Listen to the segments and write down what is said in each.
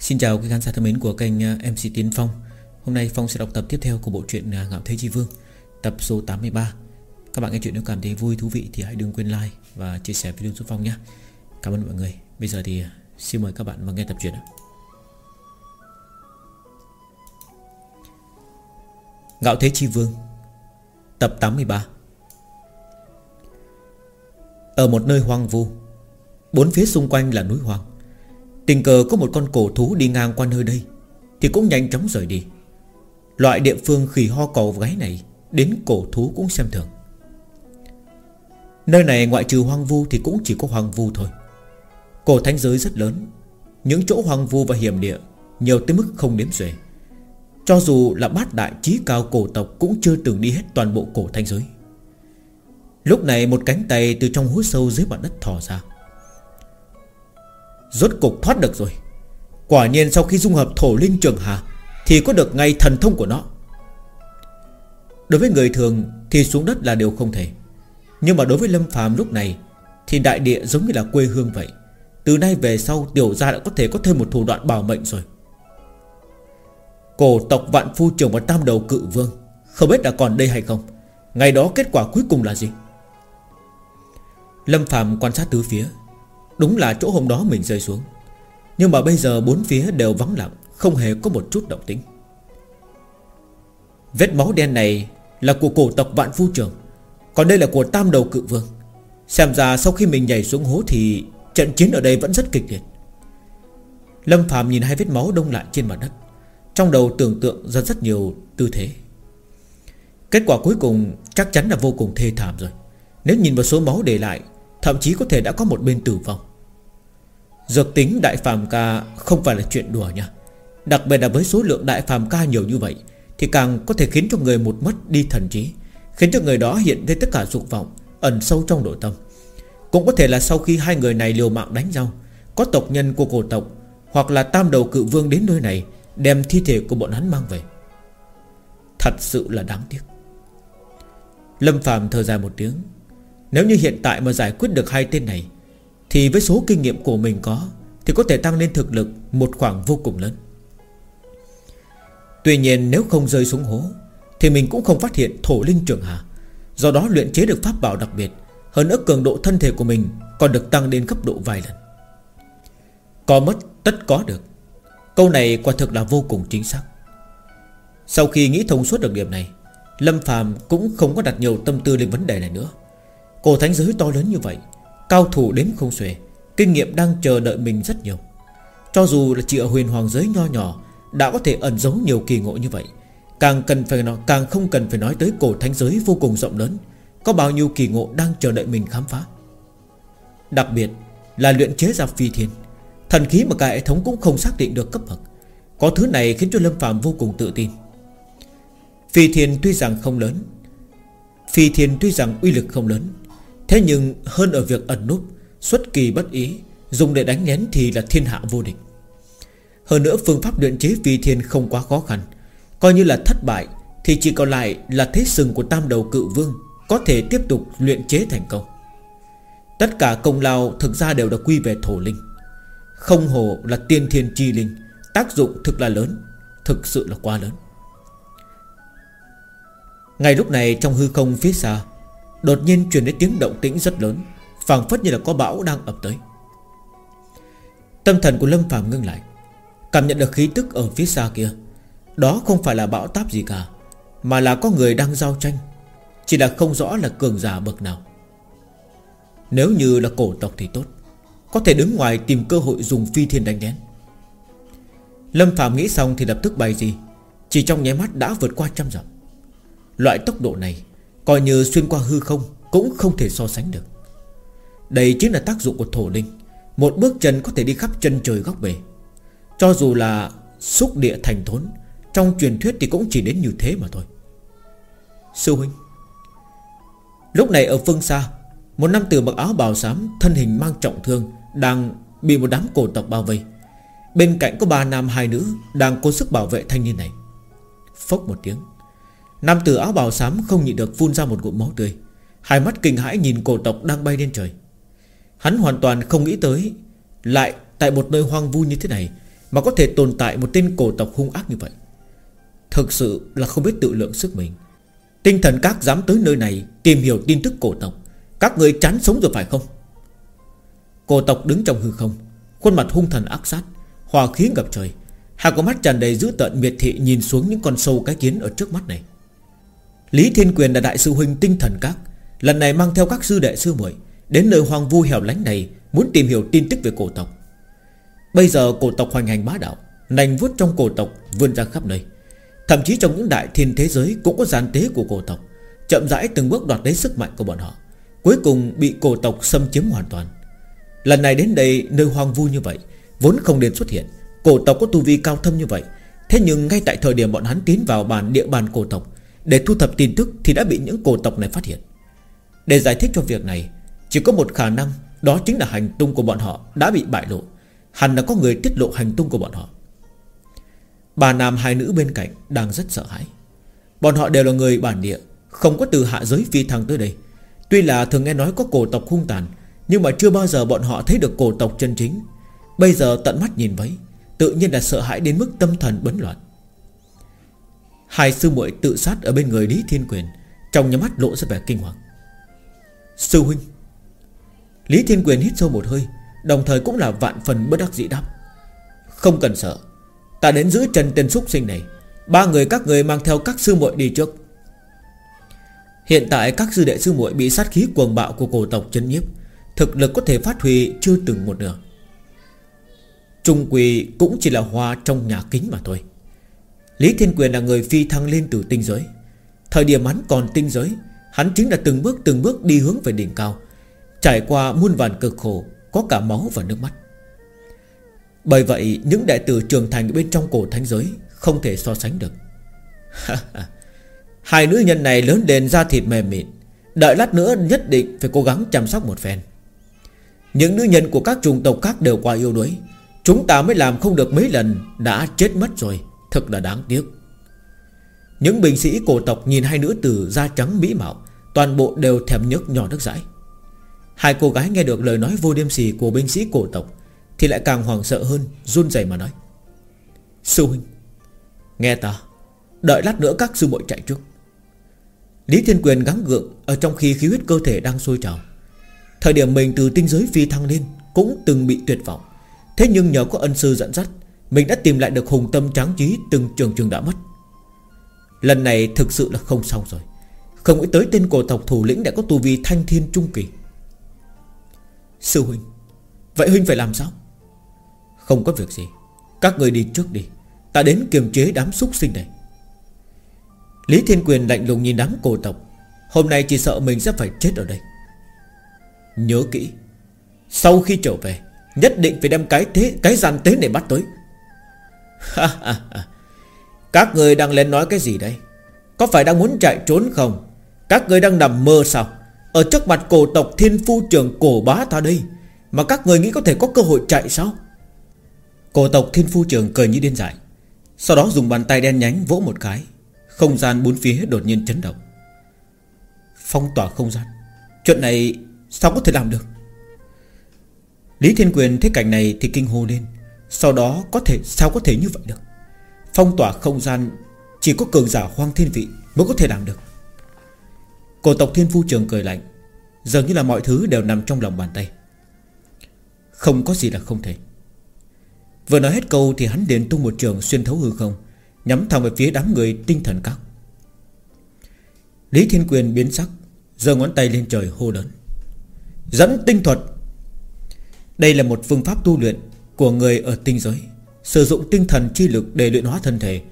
Xin chào quý khán giả thân mến của kênh à, MC Tiến Phong. Hôm nay Phong sẽ đọc tập tiếp theo của bộ truyện à, Ngạo Thế Chi Vương, Tập số 83 Các bạn nghe chuyện nếu cảm thấy vui, thú vị thì hãy đừng quên like và chia sẻ video giúp Phong nhé. Cảm ơn mọi người. Bây giờ thì à, xin mời các bạn vào nghe tập truyện Ngạo Thế Chi Vương, Tập 83 Ở một nơi hoang vu, Bốn phía xung quanh là núi hoang. Tình cờ có một con cổ thú đi ngang qua nơi đây, Thì cũng nhanh chóng rời đi. Loại địa phương khỉ ho cầu gáy này, Đến cổ thú cũng xem thường. Nơi này ngoại trừ hoang vu Thì cũng chỉ có hoang vu thôi. Cổ thánh giới rất lớn, Những chỗ hoang vu và hiểm địa Nhiều tới mức không đếm xuể. Cho dù là bát đại trí cao cổ tộc Cũng chưa từng đi hết toàn bộ cổ thánh giới. Lúc này một cánh tay từ trong hố sâu dưới mặt đất thò ra Rốt cục thoát được rồi. Quả nhiên sau khi dung hợp thổ linh trường hà, Thì có được ngay thần thông của nó. Đối với người thường, Thì xuống đất là điều không thể. Nhưng mà đối với Lâm phàm lúc này, Thì đại địa giống như là quê hương vậy. Từ nay về sau, tiểu gia đã có thể có thêm một thủ đoạn bảo mệnh rồi. Cổ tộc vạn phu trưởng và tam đầu cự vương, Không biết đã còn đây hay không? Ngày đó kết quả cuối cùng là gì? Lâm phàm quan sát tứ phía. Đúng là chỗ hôm đó mình rơi xuống. Nhưng mà bây giờ bốn phía đều vắng lặng, Không hề có một chút động tĩnh. Vết máu đen này Là của cổ tộc Vạn Phu Trường, Còn đây là của Tam Đầu Cự Vương. Xem ra sau khi mình nhảy xuống hố thì Trận chiến ở đây vẫn rất kịch liệt. Lâm Phạm nhìn hai vết máu đông lại trên mặt đất, Trong đầu tưởng tượng ra rất nhiều tư thế. Kết quả cuối cùng chắc chắn là vô cùng thê thảm rồi. Nếu nhìn vào số máu để lại, Thậm chí có thể đã có một bên tử vong. Dược tính đại phàm ca Không phải là chuyện đùa nha. Đặc biệt là với số lượng đại phàm ca nhiều như vậy, Thì càng có thể khiến cho người một mất đi thần trí, Khiến cho người đó hiện lên tất cả dục vọng, Ẩn sâu trong nội tâm. Cũng có thể là sau khi hai người này liều mạng đánh nhau, Có tộc nhân của cổ tộc Hoặc là tam đầu cự vương đến nơi này Đem thi thể của bọn hắn mang về. Thật sự là đáng tiếc. Lâm phàm thở dài một tiếng. Nếu như hiện tại mà giải quyết được hai tên này thì với số kinh nghiệm của mình có, Thì có thể tăng lên thực lực Một khoảng vô cùng lớn. Tuy nhiên nếu không rơi xuống hố, Thì mình cũng không phát hiện thổ linh trường hà. Do đó luyện chế được pháp bảo đặc biệt, Hơn nữa cường độ thân thể của mình Còn được tăng lên cấp độ vài lần. Có mất tất có được. Câu này quả thực là vô cùng chính xác. Sau khi nghĩ thông suốt được điểm này, Lâm Phàm cũng không có đặt nhiều tâm tư lên vấn đề này nữa. Cổ thánh giới to lớn như vậy Cao thủ đến không xuể Kinh nghiệm đang chờ đợi mình rất nhiều. Cho dù là chỉ ở huyền hoàng giới nho nhỏ Đã có thể ẩn giấu nhiều kỳ ngộ như vậy Càng cần phải nói, càng không cần phải nói tới cổ thánh giới vô cùng rộng lớn Có bao nhiêu kỳ ngộ đang chờ đợi mình khám phá. Đặc biệt là luyện chế ra phi thiên Thần khí mà cả hệ thống cũng không xác định được cấp bậc Có thứ này khiến cho Lâm phàm vô cùng tự tin. Phi thiên tuy rằng không lớn Phi thiên tuy rằng uy lực không lớn Thế nhưng hơn ở việc ẩn núp, Xuất kỳ bất ý, Dùng để đánh nhén thì là thiên hạ vô địch. Hơn nữa, phương pháp luyện chế phi thiên không quá khó khăn. Coi như là thất bại, Thì chỉ còn lại là thế sừng của tam đầu cự vương Có thể tiếp tục luyện chế thành công. Tất cả công lao thực ra đều đã quy về thổ linh. Không hồ là tiên thiên chi linh, Tác dụng thực là lớn, Thực sự là quá lớn. Ngay lúc này, trong hư không phía xa Đột nhiên truyền đến tiếng động tĩnh rất lớn, phảng phất như là có bão đang ập tới. Tâm thần của Lâm Phạm ngưng lại, Cảm nhận được khí tức ở phía xa kia. Đó không phải là bão táp gì cả, Mà là có người đang giao tranh, Chỉ là không rõ là cường giả bậc nào. Nếu như là cổ tộc thì tốt, Có thể đứng ngoài tìm cơ hội dùng phi thiên đánh đén Lâm Phạm nghĩ xong thì lập tức bay gì, Chỉ trong nháy mắt đã vượt qua trăm dặm. Loại tốc độ này Coi như xuyên qua hư không Cũng không thể so sánh được. Đây chính là tác dụng của thổ linh. Một bước chân có thể đi khắp chân trời góc bể. Cho dù là xúc địa thành thốn, Trong truyền thuyết thì cũng chỉ đến như thế mà thôi. Sư huynh, Lúc này ở phương xa, Một nam tử mặc áo bào xám, Thân hình mang trọng thương, Đang bị một đám cổ tộc bao vây. Bên cạnh có ba nam hai nữ Đang cố sức bảo vệ thanh niên này. Phốc một tiếng. Nam tử áo bào xám không nhịn được phun ra một ngụm máu tươi. Hai mắt kinh hãi nhìn cổ tộc đang bay lên trời. Hắn hoàn toàn không nghĩ tới Lại tại một nơi hoang vu như thế này Mà có thể tồn tại một tên cổ tộc hung ác như vậy. Thực sự là không biết tự lượng sức mình. Tinh thần các dám tới nơi này Tìm hiểu tin tức cổ tộc, Các người chán sống rồi phải không? Cổ tộc đứng trong hư không, Khuôn mặt hung thần ác sát, Hòa khí ngập trời. Hai con mắt tràn đầy dữ tợn miệt thị Nhìn xuống những con sâu cái kiến ở trước mắt này. Lý Thiên Quyền là đại sư huynh tinh thần các, Lần này mang theo các sư đệ sư muội Đến nơi hoang vu hẻo lánh này Muốn tìm hiểu tin tức về cổ tộc. Bây giờ cổ tộc hoành hành bá đạo, Nành vuốt trong cổ tộc vươn ra khắp nơi. Thậm chí trong những đại thiên thế giới Cũng có gian tế của cổ tộc, Chậm rãi từng bước đoạt lấy sức mạnh của bọn họ, Cuối cùng bị cổ tộc xâm chiếm hoàn toàn. Lần này đến đây, nơi hoang vu như vậy, Vốn không nên xuất hiện. Cổ tộc có tu vi cao thâm như vậy, Thế nhưng ngay tại thời điểm bọn hắn tiến vào bàn địa bàn cổ tộc để thu thập tin tức Thì đã bị những cổ tộc này phát hiện. Để giải thích cho việc này, Chỉ có một khả năng, Đó chính là hành tung của bọn họ đã bị bại lộ. Hẳn là có người tiết lộ hành tung của bọn họ. Bà nam hai nữ bên cạnh Đang rất sợ hãi. Bọn họ đều là người bản địa, Không có từ hạ giới phi thăng tới đây. Tuy là thường nghe nói có cổ tộc hung tàn, Nhưng mà chưa bao giờ bọn họ thấy được cổ tộc chân chính. Bây giờ tận mắt nhìn thấy, Tự nhiên là sợ hãi đến mức tâm thần bấn loạn. Hai sư muội tự sát ở bên người Lý Thiên Quyền, Trong nhà mắt lộ ra vẻ kinh hoàng. Sư huynh. Lý Thiên Quyền hít sâu một hơi, Đồng thời cũng là vạn phần bất đắc dĩ đáp. Không cần sợ, Ta đến giữ chân tên súc sinh này, Ba người các người mang theo các sư muội đi trước. Hiện tại các sư đệ sư muội bị sát khí cuồng bạo của cổ tộc chân nhiếp, Thực lực có thể phát huy chưa từng một nửa. Trung quỳ cũng chỉ là hoa trong nhà kính mà thôi. Lý Thiên Quyền là người phi thăng lên từ tinh giới. Thời điểm hắn còn tinh giới, Hắn chính là từng bước từng bước đi hướng về đỉnh cao. Trải qua muôn vàn cực khổ, Có cả máu và nước mắt. Bởi vậy, những đại tử trưởng thành bên trong cổ thánh giới Không thể so sánh được. Hai nữ nhân này lớn lên da thịt mềm mịn, Đợi lát nữa nhất định phải cố gắng chăm sóc một phen. Những nữ nhân của các chủng tộc khác đều qua yêu đuối. Chúng ta mới làm không được mấy lần, Đã chết mất rồi. Thật là đáng tiếc. Những binh sĩ cổ tộc nhìn hai nữ tử da trắng mỹ mạo, Toàn bộ đều thèm nhức nhỏ nước dãi. Hai cô gái nghe được lời nói vô đêm xì của binh sĩ cổ tộc Thì lại càng hoảng sợ hơn, Run rẩy mà nói. Sư huynh, Nghe ta, Đợi lát nữa các sư muội chạy trước. Lý Thiên Quyền gắng gượng Ở trong khi khí huyết cơ thể đang sôi trào. Thời điểm mình từ tinh giới phi thăng lên Cũng từng bị tuyệt vọng. Thế nhưng nhờ có ân sư dẫn dắt mình đã tìm lại được hùng tâm tráng trí Từng trường trường đã mất. Lần này thực sự là không xong rồi. Không nghĩ tới tên cổ tộc thủ lĩnh đã có tu vi thanh thiên trung kỳ. Sư huynh, Vậy huynh phải làm sao? Không có việc gì. Các người đi trước đi. Ta đến kiềm chế đám súc sinh này. Lý Thiên Quyền lạnh lùng nhìn đám cổ tộc. Hôm nay chỉ sợ mình sẽ phải chết ở đây. Nhớ kỹ, Sau khi trở về, Nhất định phải đem cái thế, cái gian tế này bắt tới. Các người đang lên nói cái gì đây? Có phải đang muốn chạy trốn không? Các người đang nằm mơ sao? Ở trước mặt cổ tộc thiên phu trường cổ bá ta đây, Mà các người nghĩ có thể có cơ hội chạy sao? Cổ tộc thiên phu trường cười như điên dại, Sau đó dùng bàn tay đen nhánh vỗ một cái, Không gian bốn phía đột nhiên chấn động. Phong tỏa không gian. Chuyện này sao có thể làm được? Lý Thiên Quyền thấy cảnh này thì kinh hô lên sau đó có thể, sao có thể như vậy được? Phong tỏa không gian, Chỉ có cường giả hoang thiên vị Mới có thể làm được. Cổ tộc thiên phu trường cười lạnh, Dường như là mọi thứ đều nằm trong lòng bàn tay. Không có gì là không thể. Vừa nói hết câu Thì hắn liền tung một trường xuyên thấu hư không, Nhắm thẳng về phía đám người tinh thần các. Lý Thiên Quyền biến sắc, giơ ngón tay lên trời hô lớn. Dẫn tinh thuật! Đây là một phương pháp tu luyện của người ở tinh giới, Sử dụng tinh thần chi lực để luyện hóa thân thể.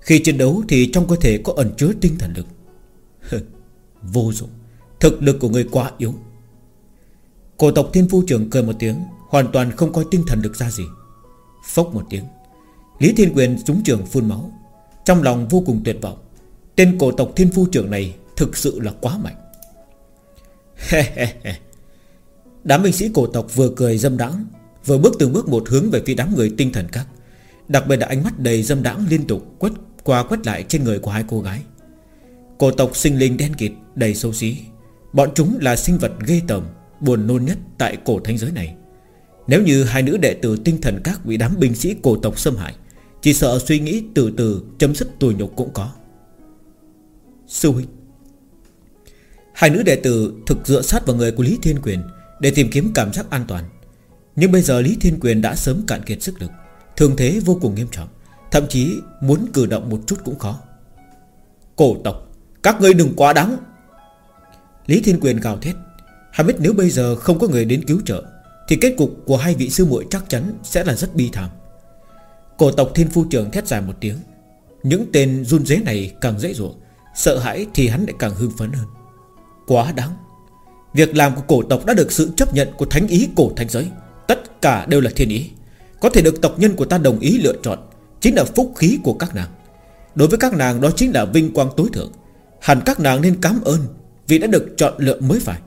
Khi chiến đấu thì trong cơ thể có ẩn chứa tinh thần lực. Vô dụng, Thực lực của người quá yếu. Cổ tộc thiên phu trưởng cười một tiếng, Hoàn toàn không coi tinh thần lực ra gì. Phốc một tiếng, Lý Thiên Quyền trúng trường phun máu. Trong lòng vô cùng tuyệt vọng, Tên cổ tộc thiên phu trưởng này Thực sự là quá mạnh. Đám binh sĩ cổ tộc vừa cười dâm đãng Vừa bước từng bước một hướng về phía đám người tinh thần các. Đặc biệt là ánh mắt đầy dâm đãng liên tục quét qua quét lại trên người của hai cô gái. Cổ tộc sinh linh đen kịt, đầy xấu xí. Bọn chúng là sinh vật ghê tởm, Buồn nôn nhất tại cổ thanh giới này. Nếu như hai nữ đệ tử tinh thần các bị đám binh sĩ cổ tộc xâm hại, Chỉ sợ suy nghĩ từ từ, chấm dứt tuổi nhục cũng có. Sư huynh. Hai nữ đệ tử thực dựa sát vào người của Lý Thiên Quyền Để tìm kiếm cảm giác an toàn. Nhưng bây giờ Lý Thiên Quyền đã sớm cạn kiệt sức lực. Thường thế vô cùng nghiêm trọng. Thậm chí muốn cử động một chút cũng khó. Cổ tộc, Các ngươi đừng quá đáng. Lý Thiên Quyền gào thét. Hắn biết nếu bây giờ không có người đến cứu trợ, Thì kết cục của hai vị sư muội chắc chắn Sẽ là rất bi thảm. Cổ tộc thiên phu trưởng thét dài một tiếng. Những tên run dế này càng dễ dụa, Sợ hãi thì hắn lại càng hưng phấn hơn. Quá đáng. Việc làm của cổ tộc đã được sự chấp nhận Của thánh ý cổ thánh giới cả đều là thiên ý. Có thể được tộc nhân của ta đồng ý lựa chọn, Chính là phúc khí của các nàng. Đối với các nàng, đó chính là vinh quang tối thượng. Hẳn các nàng nên cảm ơn Vì đã được chọn lựa mới phải.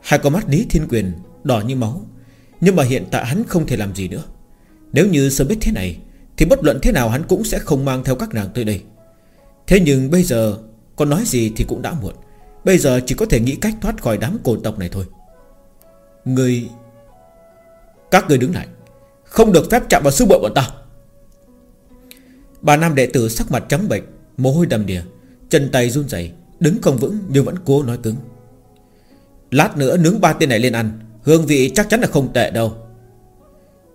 Hai con mắt Lý Thiên Quyền Đỏ như máu, Nhưng mà hiện tại hắn không thể làm gì nữa. Nếu như sớm biết thế này, Thì bất luận thế nào hắn cũng sẽ không mang theo các nàng tới đây. Thế nhưng bây giờ Còn nói gì thì cũng đã muộn. Bây giờ chỉ có thể nghĩ cách thoát khỏi đám cổ tộc này thôi. Người các người đứng lại. Không được phép chạm vào sư bộ bọn ta. Bà nam đệ tử sắc mặt trắng bệch, Mồ hôi đầm đìa, Chân tay run rẩy, Đứng không vững nhưng vẫn cố nói cứng. Lát nữa nướng ba tên này lên ăn, Hương vị chắc chắn là không tệ đâu.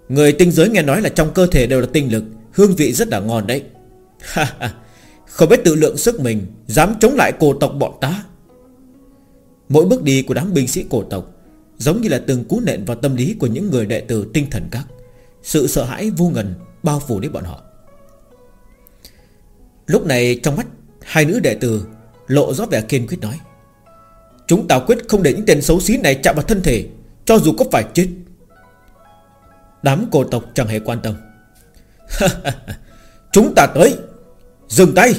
Người tinh giới nghe nói là trong cơ thể đều là tinh lực, Hương vị rất là ngon đấy. Không biết tự lượng sức mình, Dám chống lại cổ tộc bọn ta. Mỗi bước đi của đám binh sĩ cổ tộc Giống như là từng cú nện vào tâm lý Của những người đệ tử tinh thần các. Sự sợ hãi vô ngần bao phủ đến bọn họ. Lúc này trong mắt Hai nữ đệ tử Lộ rõ vẻ kiên quyết nói, Chúng ta quyết không để những tên xấu xí này chạm vào thân thể, Cho dù có phải chết. Đám cổ tộc chẳng hề quan tâm. Chúng ta tới, Dừng tay.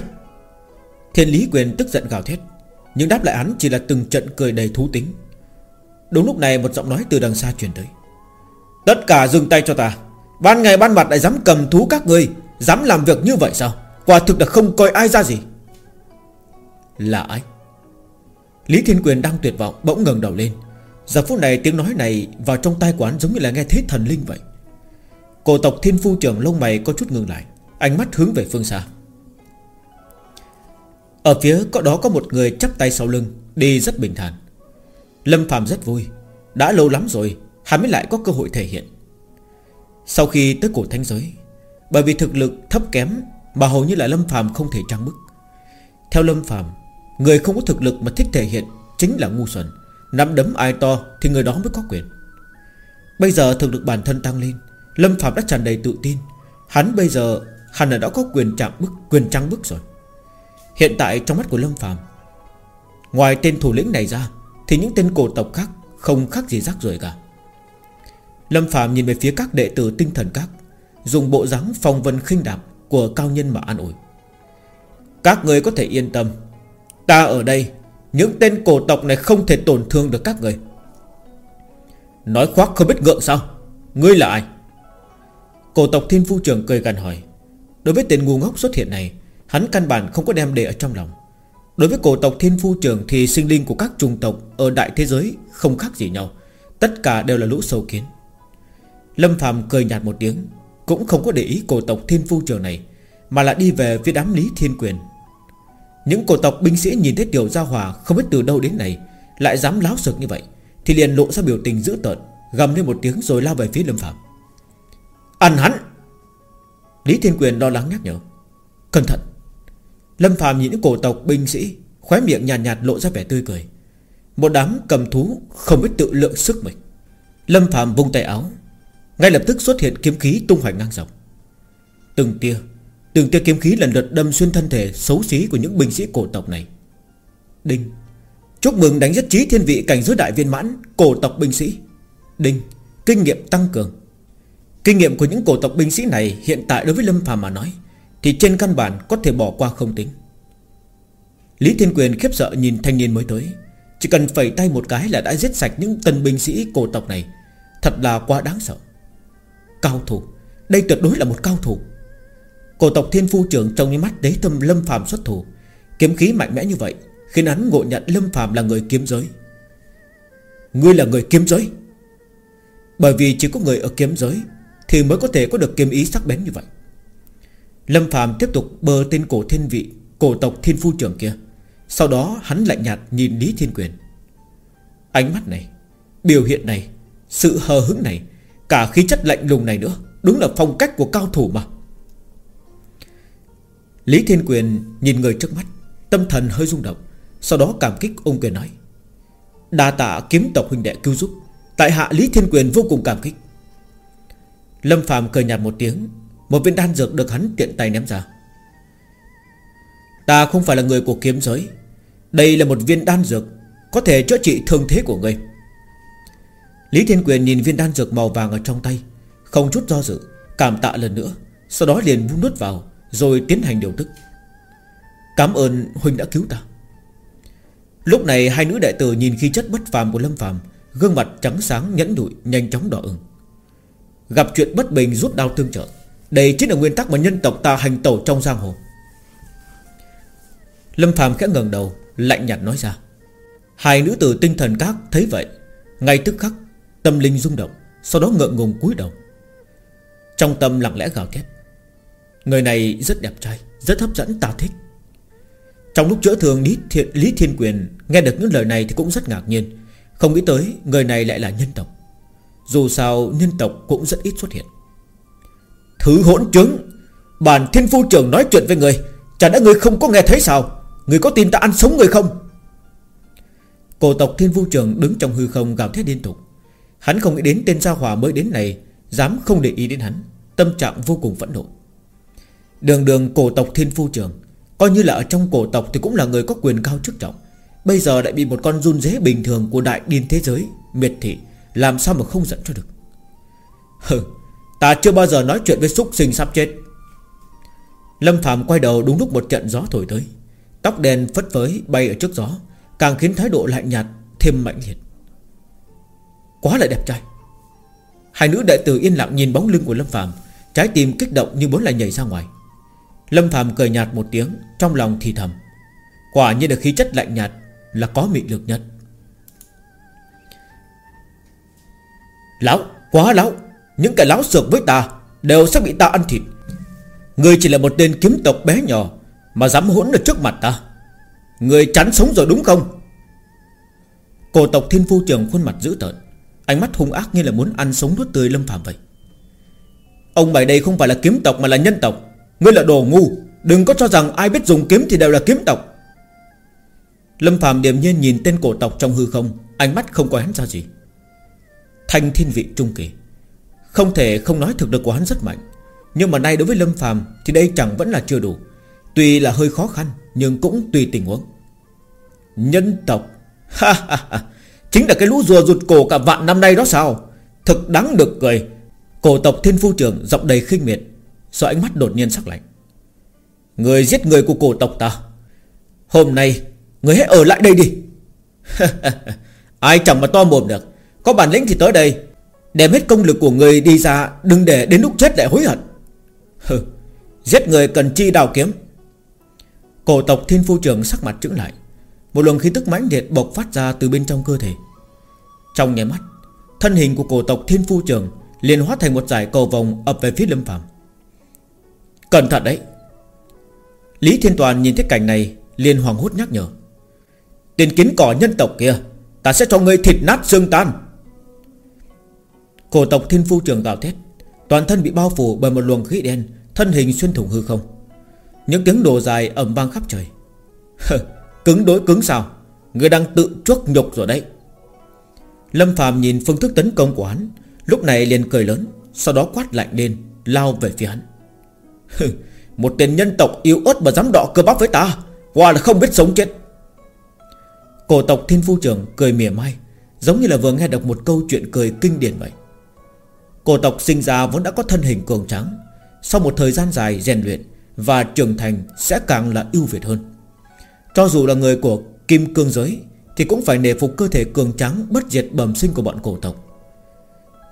Thiên lý quyền tức giận gào thét, Nhưng đáp lại hắn chỉ là từng trận cười đầy thú tính. Đúng lúc này một giọng nói từ đằng xa truyền tới. Tất cả dừng tay cho ta. Ban ngày ban mặt lại dám cầm thú các ngươi, Dám làm việc như vậy sao? Quả thực là không coi ai ra gì. Là ai? Lý Thiên Quyền đang tuyệt vọng, Bỗng ngẩng đầu lên. Giờ phút này tiếng nói này vào trong tai quán giống như là nghe thấy thần linh vậy. Cổ tộc thiên phu trưởng lông mày có chút ngừng lại, Ánh mắt hướng về phương xa. Ở phía có đó có một người chắp tay sau lưng, Đi rất bình thản. Lâm Phạm rất vui. Đã lâu lắm rồi, Hắn mới lại có cơ hội thể hiện. Sau khi tới cổ thanh giới, Bởi vì thực lực thấp kém Mà hầu như là Lâm Phạm không thể trang bức. Theo Lâm Phạm, Người không có thực lực mà thích thể hiện Chính là ngu xuẩn. Nắm đấm ai to thì người đó mới có quyền. Bây giờ thực lực bản thân tăng lên, Lâm Phạm đã tràn đầy tự tin. Hắn bây giờ, hẳn là đã có quyền chạm bức, Quyền trăng bức rồi. Hiện tại trong mắt của Lâm Phạm, Ngoài tên thủ lĩnh này ra thì những tên cổ tộc khác Không khác gì rác rưởi cả. Lâm Phạm nhìn về phía các đệ tử tinh thần các, Dùng bộ dáng phong vân khinh đạp Của cao nhân mà an ủi. Các người có thể yên tâm, Ta ở đây, Những tên cổ tộc này không thể tổn thương được các người. Nói khoác không biết gượng sao? Ngươi là ai? Cổ tộc thiên phu trưởng cười gần hỏi. Đối với tên ngu ngốc xuất hiện này, Hắn căn bản không có đem để ở trong lòng. Đối với cổ tộc thiên phu trưởng Thì sinh linh của các chủng tộc Ở đại thế giới không khác gì nhau. Tất cả đều là lũ sâu kiến. Lâm phàm cười nhạt một tiếng, Cũng không có để ý cổ tộc thiên phu trưởng này, Mà là đi về phía đám lý thiên quyền. Những cổ tộc binh sĩ nhìn thấy tiểu gia hòa Không biết từ đâu đến này, Lại dám láo sực như vậy, Thì liền lộ ra biểu tình dữ tợn, Gầm lên một tiếng rồi lao về phía Lâm Phạm Ăn hắn! Lý Thiên Quyền lo lắng nhắc nhở. Cẩn thận! Lâm Phạm nhìn những cổ tộc binh sĩ Khóe miệng nhàn nhạt, nhạt lộ ra vẻ tươi cười. Một đám cầm thú không biết tự lượng sức mình. Lâm Phạm vung tay áo Ngay lập tức xuất hiện kiếm khí tung hoành ngang dọc. Từng tia Từng tia kiếm khí lần lượt đâm xuyên thân thể Xấu xí của những binh sĩ cổ tộc này. Đinh. Chúc mừng đánh giết trí thiên vị cảnh giới đại viên mãn Cổ tộc binh sĩ. Đinh. Kinh nghiệm tăng cường. Kinh nghiệm của những cổ tộc binh sĩ này Hiện tại đối với Lâm phàm mà nói thì trên căn bản có thể bỏ qua không tính. Lý Thiên Quyền khiếp sợ nhìn thanh niên mới tới. Chỉ cần phẩy tay một cái là đã giết sạch những tân binh sĩ cổ tộc này. Thật là quá đáng sợ. Cao thủ. Đây tuyệt đối là một cao thủ. Cổ tộc thiên phu trưởng trong những mắt đế tâm lâm phàm xuất thủ. Kiếm khí mạnh mẽ như vậy, Khiến hắn ngộ nhận lâm phàm là người kiếm giới. Ngươi là người kiếm giới? Bởi vì chỉ có người ở kiếm giới Thì mới có thể có được kiếm ý sắc bén như vậy. Lâm Phạm tiếp tục bơ tên cổ thiên vị, Cổ tộc thiên phu trưởng kia. Sau đó hắn lạnh nhạt nhìn Lý Thiên Quyền. Ánh mắt này, Biểu hiện này, Sự hờ hững này, Cả khí chất lạnh lùng này nữa, Đúng là phong cách của cao thủ mà. Lý Thiên Quyền nhìn người trước mắt, Tâm thần hơi rung động, Sau đó cảm kích ông Quyền nói, Đa tạ kiếm tộc huynh đệ cứu giúp, Tại hạ Lý Thiên Quyền vô cùng cảm kích. Lâm Phạm cười nhạt một tiếng một viên đan dược được hắn tiện tay ném ra. Ta không phải là người của kiếm giới. Đây là một viên đan dược, Có thể chữa trị thương thế của ngươi. Lý Thiên Quyền nhìn viên đan dược màu vàng ở trong tay, Không chút do dự, Cảm tạ lần nữa, Sau đó liền vung nuốt vào, Rồi tiến hành điều tức. Cảm ơn Huynh đã cứu ta. Lúc này hai nữ đại tử nhìn khí chất bất phàm của Lâm Phàm, Gương mặt trắng sáng nhẫn đụi Nhanh chóng đỏ ửng. Gặp chuyện bất bình rút đau tương trợ. Đây chính là nguyên tắc mà nhân tộc ta hành tẩu trong giang hồ. Lâm Phàm khẽ ngẩng đầu Lạnh nhạt nói ra. Hai nữ tử tinh thần các thấy vậy Ngay tức khắc Tâm linh rung động Sau đó ngượng ngùng cúi đầu. Trong tâm lặng lẽ gào thét. Người này rất đẹp trai Rất hấp dẫn ta thích. Trong lúc chữa thương Lý Thiên, Lý Thiên Quyền Nghe được những lời này thì cũng rất ngạc nhiên. Không nghĩ tới người này lại là nhân tộc. Dù sao nhân tộc cũng rất ít xuất hiện. Thứ hỗn trứng Bản thiên phu trưởng nói chuyện với người Chẳng đã người không có nghe thấy sao? Người có tin ta ăn sống người không? Cổ tộc thiên phu trưởng đứng trong hư không gào thét liên tục. Hắn không nghĩ đến tên gia hỏa mới đến này, Dám không để ý đến hắn, Tâm trạng vô cùng phẫn nộ. Đường đường cổ tộc thiên phu trường Coi như là ở trong cổ tộc thì cũng là người có quyền cao chức trọng. Bây giờ lại bị một con run dế bình thường Của đại điên thế giới Miệt thị, Làm sao mà không giận cho được? Hừ Ta chưa bao giờ nói chuyện với súc sinh sắp chết. Lâm Phạm quay đầu đúng lúc một trận gió thổi tới. Tóc đen phất phới bay ở trước gió Càng khiến thái độ lạnh nhạt Thêm mạnh liệt. Quá là đẹp trai. Hai nữ đại tử yên lặng nhìn bóng lưng của Lâm Phạm Trái tim kích động như muốn lại nhảy ra ngoài. Lâm Phạm cười nhạt một tiếng Trong lòng thì thầm Quả nhiên là khí chất lạnh nhạt Là có mị lực nhất. Lão, quá lão. Những kẻ láo sược với ta Đều sẽ bị ta ăn thịt. Người chỉ là một tên kiếm tộc bé nhỏ Mà dám hỗn ở trước mặt ta. Người chán sống rồi đúng không? Cổ tộc thiên phu trường khuôn mặt dữ tợn, Ánh mắt hung ác như là muốn ăn sống nuốt tươi Lâm Phạm vậy. Ông bảy đây không phải là kiếm tộc mà là nhân tộc. Ngươi là đồ ngu, Đừng có cho rằng ai biết dùng kiếm thì đều là kiếm tộc. Lâm Phạm điềm nhiên nhìn tên cổ tộc trong hư không, Ánh mắt không có hắn ra gì. Thanh thiên vị trung kỳ. Không thể không nói thực lực của hắn rất mạnh. Nhưng mà nay đối với Lâm Phàm Thì đây chẳng vẫn là chưa đủ. Tuy là hơi khó khăn, Nhưng cũng tùy tình huống. Nhân tộc. Ha ha ha. Chính là cái lũ rùa rụt cổ cả vạn năm nay đó sao? Thực đáng được cười. Cổ tộc thiên phu trưởng giọng đầy khinh miệt, Do ánh mắt đột nhiên sắc lạnh. Người giết người của cổ tộc ta. Hôm nay, Người hãy ở lại đây đi. Ai chẳng mà to mồm được. Có bản lĩnh thì tới đây. Đem hết công lực của người đi ra, Đừng để đến lúc chết lại hối hận. Hừ, Giết người cần chi đào kiếm. Cổ tộc thiên phu trưởng sắc mặt trứng lại. Một luồng khí tức mãnh liệt bộc phát ra từ bên trong cơ thể. Trong nháy mắt, Thân hình của cổ tộc thiên phu trưởng liền hóa thành một giải cầu vòng ập về phía lâm phàm. Cẩn thận đấy. Lý Thiên Toàn nhìn thấy cảnh này liền hoàng hốt nhắc nhở. Tiền kiến cỏ nhân tộc kia, Ta sẽ cho ngươi thịt nát xương tan. Cổ tộc thiên phu trường gào thét. Toàn thân bị bao phủ bởi một luồng khí đen, Thân hình xuyên thủng hư không. Những tiếng đồ dài ẩm vang khắp trời. Cứng đối cứng sao? Người đang tự chuốc nhục rồi đấy. Lâm phàm nhìn phương thức tấn công của hắn, Lúc này liền cười lớn, Sau đó quát lạnh lên, Lao về phía hắn. Một tên nhân tộc yếu ớt mà dám đọ cơ bắp với ta, Quả là không biết sống chết. Cổ tộc thiên phu trưởng cười mỉa mai, Giống như là vừa nghe được một câu chuyện cười kinh điển vậy. Cổ tộc sinh ra vốn đã có thân hình cường trắng Sau một thời gian dài rèn luyện Và trưởng thành sẽ càng là ưu việt hơn. Cho dù là người của kim cương giới Thì cũng phải nề phục cơ thể cường trắng Bất diệt bẩm sinh của bọn cổ tộc.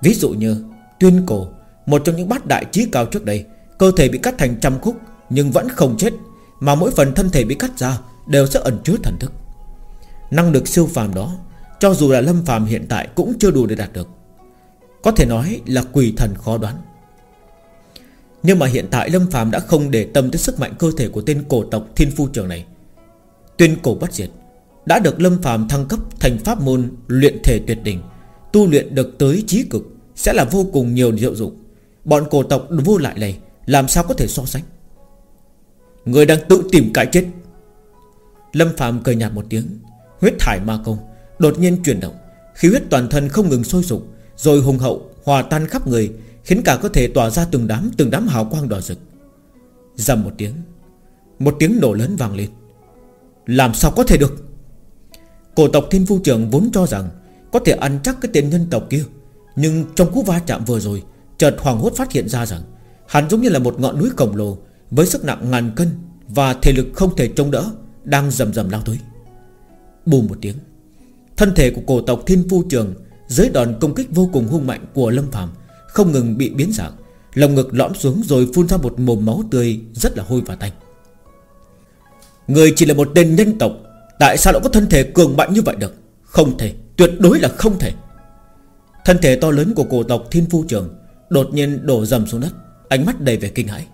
Ví dụ như Tuyên cổ, Một trong những bát đại trí cao trước đây, Cơ thể bị cắt thành trăm khúc Nhưng vẫn không chết, Mà mỗi phần thân thể bị cắt ra Đều sẽ ẩn chứa thần thức. Năng lực siêu phàm đó, Cho dù là lâm phàm hiện tại cũng chưa đủ để đạt được. Có thể nói là quỷ thần khó đoán. Nhưng mà hiện tại Lâm phàm đã không để tâm tới sức mạnh cơ thể của tên cổ tộc Thiên Phu Trường này. Tuyên cổ bất diệt, Đã được Lâm phàm thăng cấp thành pháp môn luyện thể tuyệt đỉnh, Tu luyện được tới trí cực, Sẽ là vô cùng nhiều diệu dụng. Bọn cổ tộc vô lại này, Làm sao có thể so sánh? Người đang tự tìm cái chết. Lâm phàm cười nhạt một tiếng, Huyết thải ma công Đột nhiên chuyển động, Khí huyết toàn thân không ngừng sôi sục rồi hùng hậu, hòa tan khắp người, Khiến cả cơ thể tỏa ra từng đám từng đám hào quang đỏ rực. Dầm một tiếng Một tiếng nổ lớn vang lên. Làm sao có thể được? Cổ tộc thiên phu trưởng vốn cho rằng Có thể ăn chắc cái tên nhân tộc kia, Nhưng trong cú va chạm vừa rồi, Chợt hoàng hốt phát hiện ra rằng Hắn giống như là một ngọn núi khổng lồ Với sức nặng ngàn cân Và thể lực không thể chống đỡ, Đang rầm rầm lao tới. Bùm một tiếng, Thân thể của cổ tộc thiên phu trường dưới đòn công kích vô cùng hung mạnh của Lâm Phàm Không ngừng bị biến dạng Lồng ngực lõm xuống rồi phun ra một mồm máu tươi Rất là hôi và tanh. Người chỉ là một tên nhân tộc Tại sao lại có thân thể cường mạnh như vậy được? Không thể, tuyệt đối là không thể. Thân thể to lớn của cổ tộc thiên phu trường Đột nhiên đổ dầm xuống đất Ánh mắt đầy vẻ kinh hãi.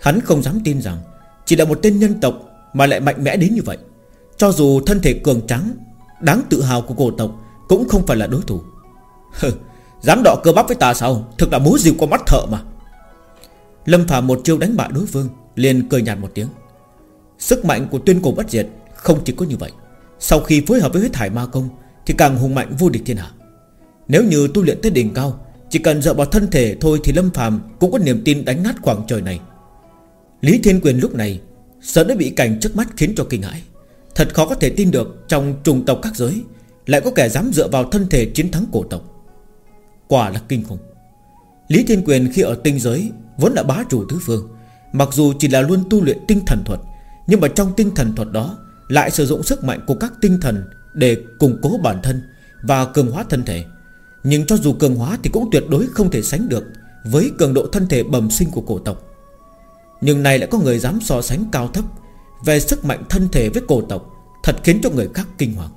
Hắn không dám tin rằng Chỉ là một tên nhân tộc Mà lại mạnh mẽ đến như vậy. Cho dù thân thể cường trắng Đáng tự hào của cổ tộc cũng không phải là đối thủ. Dám đọ cơ bắp với ta sao? Thực là múa dìu qua mắt thợ mà. Lâm Phạm một chiêu đánh bại đối phương, liền cười nhạt một tiếng. Sức mạnh của tuyên cổ bất diệt Không chỉ có như vậy. Sau khi phối hợp với huyết thải ma công, Thì càng hùng mạnh vô địch thiên hạ. Nếu như tu luyện tới đỉnh cao, Chỉ cần dựa vào thân thể thôi Thì Lâm Phạm cũng có niềm tin đánh nát khoảng trời này. Lý Thiên Quyền lúc này Sợ đã bị cảnh trước mắt khiến cho kinh hãi. Thật khó có thể tin được Trong trùng tộc các giới lại có kẻ dám dựa vào thân thể chiến thắng cổ tộc. Quả là kinh khủng. Lý Thiên Quyền khi ở tinh giới Vốn là bá chủ tứ phương. Mặc dù chỉ là luôn tu luyện tinh thần thuật, Nhưng mà trong tinh thần thuật đó Lại sử dụng sức mạnh của các tinh thần Để củng cố bản thân Và cường hóa thân thể. Nhưng cho dù cường hóa thì cũng tuyệt đối không thể sánh được Với cường độ thân thể bẩm sinh của cổ tộc. Nhưng này lại có người dám so sánh cao thấp về sức mạnh thân thể với cổ tộc, Thật khiến cho người khác kinh hoàng.